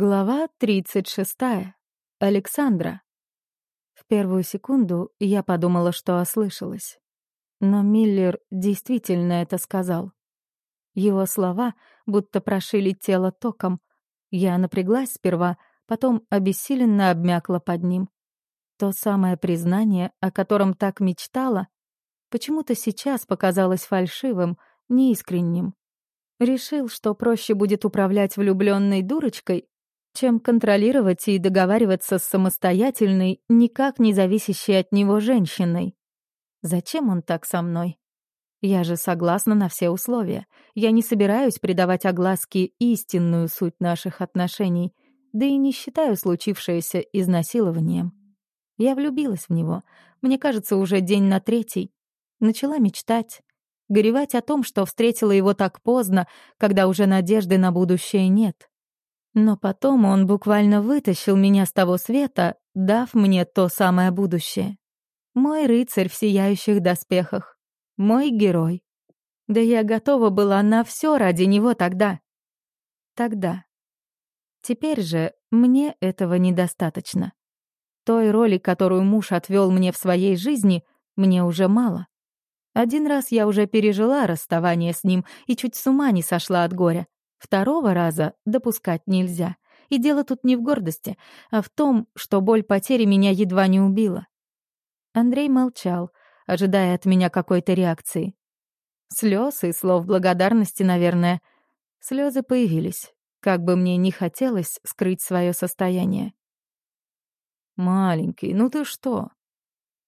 Глава 36. Александра. В первую секунду я подумала, что ослышалась. Но Миллер действительно это сказал. Его слова будто прошили тело током. Я напряглась сперва, потом обессиленно обмякла под ним. То самое признание, о котором так мечтала, почему-то сейчас показалось фальшивым, неискренним. Решил, что проще будет управлять влюбленной дурочкой, чем контролировать и договариваться с самостоятельной, никак не зависящей от него женщиной. Зачем он так со мной? Я же согласна на все условия. Я не собираюсь придавать огласке истинную суть наших отношений, да и не считаю случившееся изнасилованием. Я влюбилась в него. Мне кажется, уже день на третий. Начала мечтать. Горевать о том, что встретила его так поздно, когда уже надежды на будущее нет. Но потом он буквально вытащил меня с того света, дав мне то самое будущее. Мой рыцарь в сияющих доспехах. Мой герой. Да я готова была на все ради него тогда. Тогда. Теперь же мне этого недостаточно. Той роли, которую муж отвел мне в своей жизни, мне уже мало. Один раз я уже пережила расставание с ним и чуть с ума не сошла от горя. Второго раза допускать нельзя. И дело тут не в гордости, а в том, что боль потери меня едва не убила. Андрей молчал, ожидая от меня какой-то реакции. Слез и слов благодарности, наверное. Слезы появились, как бы мне ни хотелось скрыть свое состояние. «Маленький, ну ты что?»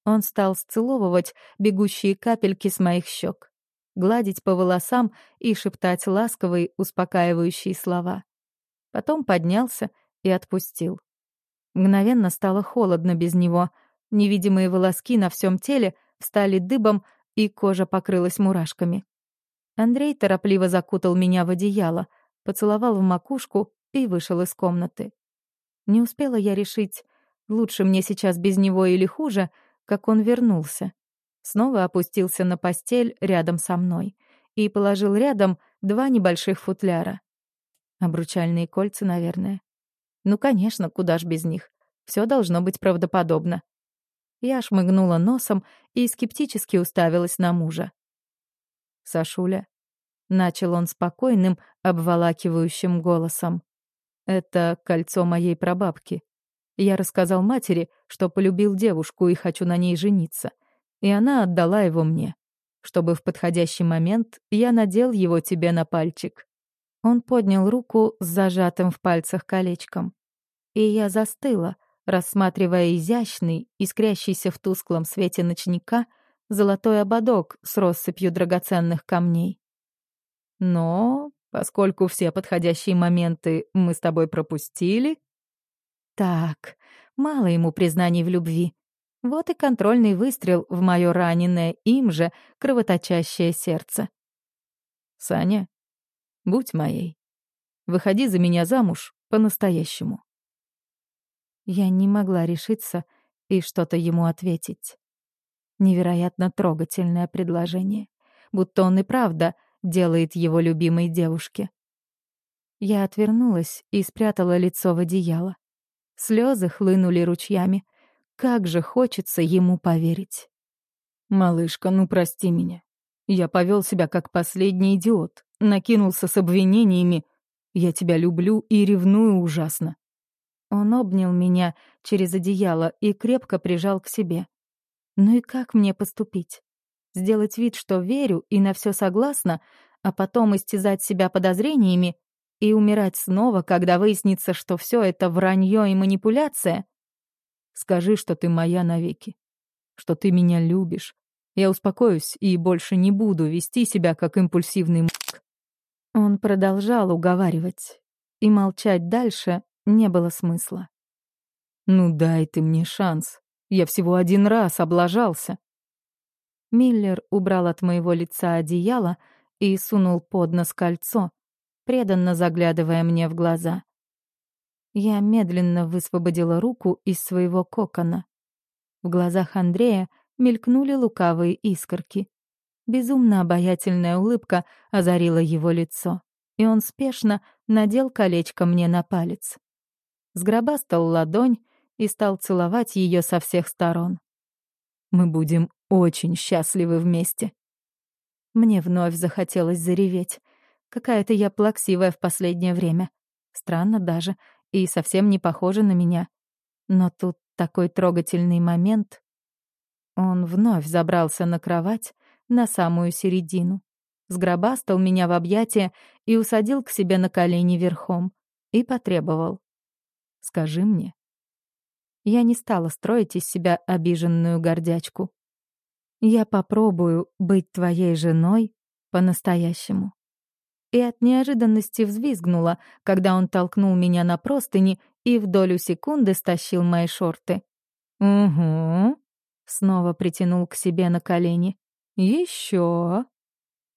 Он стал сцеловывать бегущие капельки с моих щек гладить по волосам и шептать ласковые, успокаивающие слова. Потом поднялся и отпустил. Мгновенно стало холодно без него. Невидимые волоски на всем теле встали дыбом, и кожа покрылась мурашками. Андрей торопливо закутал меня в одеяло, поцеловал в макушку и вышел из комнаты. Не успела я решить, лучше мне сейчас без него или хуже, как он вернулся. Снова опустился на постель рядом со мной и положил рядом два небольших футляра. Обручальные кольца, наверное. Ну, конечно, куда ж без них. Все должно быть правдоподобно. Я шмыгнула носом и скептически уставилась на мужа. «Сашуля», — начал он спокойным, обволакивающим голосом, — «это кольцо моей прабабки. Я рассказал матери, что полюбил девушку и хочу на ней жениться и она отдала его мне, чтобы в подходящий момент я надел его тебе на пальчик. Он поднял руку с зажатым в пальцах колечком. И я застыла, рассматривая изящный, искрящийся в тусклом свете ночника, золотой ободок с россыпью драгоценных камней. Но, поскольку все подходящие моменты мы с тобой пропустили... Так, мало ему признаний в любви. Вот и контрольный выстрел в мое раненое им же кровоточащее сердце. «Саня, будь моей. Выходи за меня замуж по-настоящему». Я не могла решиться и что-то ему ответить. Невероятно трогательное предложение. Будто он и правда делает его любимой девушке. Я отвернулась и спрятала лицо в одеяло. Слезы хлынули ручьями. Как же хочется ему поверить. «Малышка, ну прости меня. Я повел себя как последний идиот, накинулся с обвинениями. Я тебя люблю и ревную ужасно». Он обнял меня через одеяло и крепко прижал к себе. Ну и как мне поступить? Сделать вид, что верю и на все согласна, а потом истязать себя подозрениями и умирать снова, когда выяснится, что все это вранье и манипуляция? Скажи, что ты моя навеки, что ты меня любишь. Я успокоюсь и больше не буду вести себя как импульсивный мужик. Он продолжал уговаривать, и молчать дальше не было смысла. «Ну дай ты мне шанс. Я всего один раз облажался». Миллер убрал от моего лица одеяло и сунул под нос кольцо, преданно заглядывая мне в глаза. Я медленно высвободила руку из своего кокона. В глазах Андрея мелькнули лукавые искорки. Безумно обаятельная улыбка озарила его лицо, и он спешно надел колечко мне на палец. сгробастал ладонь и стал целовать ее со всех сторон. «Мы будем очень счастливы вместе». Мне вновь захотелось зареветь. Какая-то я плаксивая в последнее время. Странно даже, и совсем не похожа на меня. Но тут такой трогательный момент. Он вновь забрался на кровать, на самую середину. Сгробастал меня в объятия и усадил к себе на колени верхом. И потребовал. «Скажи мне». Я не стала строить из себя обиженную гордячку. «Я попробую быть твоей женой по-настоящему». И от неожиданности взвизгнула, когда он толкнул меня на простыни и в долю секунды стащил мои шорты. «Угу», — снова притянул к себе на колени. Еще.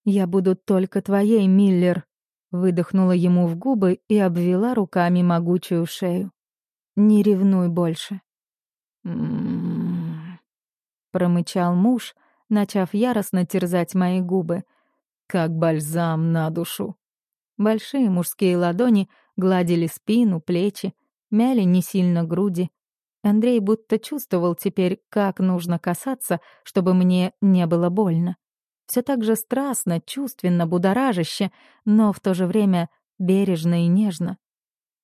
«Я буду только твоей, Миллер», — выдохнула ему в губы и обвела руками могучую шею. «Не ревнуй больше». «М-м-м», промычал муж, начав яростно терзать мои губы, как бальзам на душу. Большие мужские ладони гладили спину, плечи, мяли не сильно груди, Андрей будто чувствовал теперь, как нужно касаться, чтобы мне не было больно. Все так же страстно, чувственно, будоражаще, но в то же время бережно и нежно.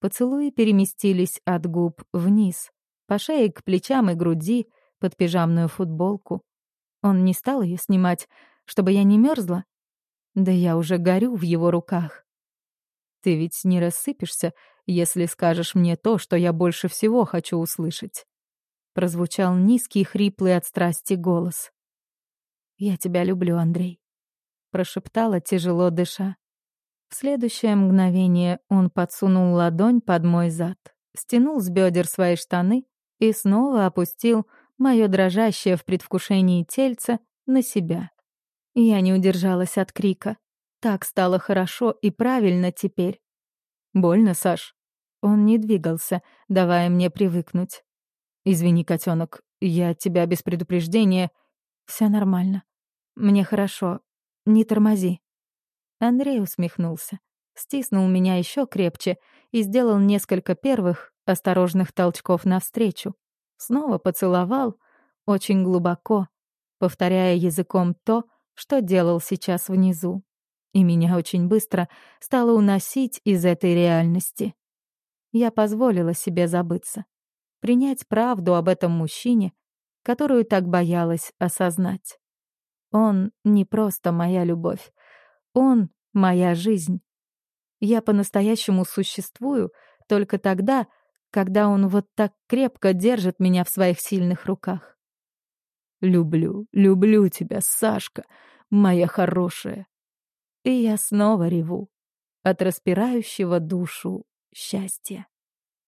Поцелуи переместились от губ вниз, по шее к плечам и груди, под пижамную футболку. Он не стал ее снимать, чтобы я не мерзла. Да я уже горю в его руках. Ты ведь не рассыпешься, если скажешь мне то, что я больше всего хочу услышать. Прозвучал низкий, хриплый от страсти голос. «Я тебя люблю, Андрей», — прошептала, тяжело дыша. В следующее мгновение он подсунул ладонь под мой зад, стянул с бедер свои штаны и снова опустил мое дрожащее в предвкушении тельце на себя. Я не удержалась от крика. Так стало хорошо и правильно теперь. Больно, Саш? Он не двигался, давая мне привыкнуть. Извини, котенок, я тебя без предупреждения. Все нормально. Мне хорошо. Не тормози. Андрей усмехнулся, стиснул меня еще крепче и сделал несколько первых осторожных толчков навстречу. Снова поцеловал, очень глубоко, повторяя языком то, что делал сейчас внизу и меня очень быстро стало уносить из этой реальности. Я позволила себе забыться, принять правду об этом мужчине, которую так боялась осознать. Он не просто моя любовь, он — моя жизнь. Я по-настоящему существую только тогда, когда он вот так крепко держит меня в своих сильных руках. «Люблю, люблю тебя, Сашка, моя хорошая», и я снова реву от распирающего душу счастья.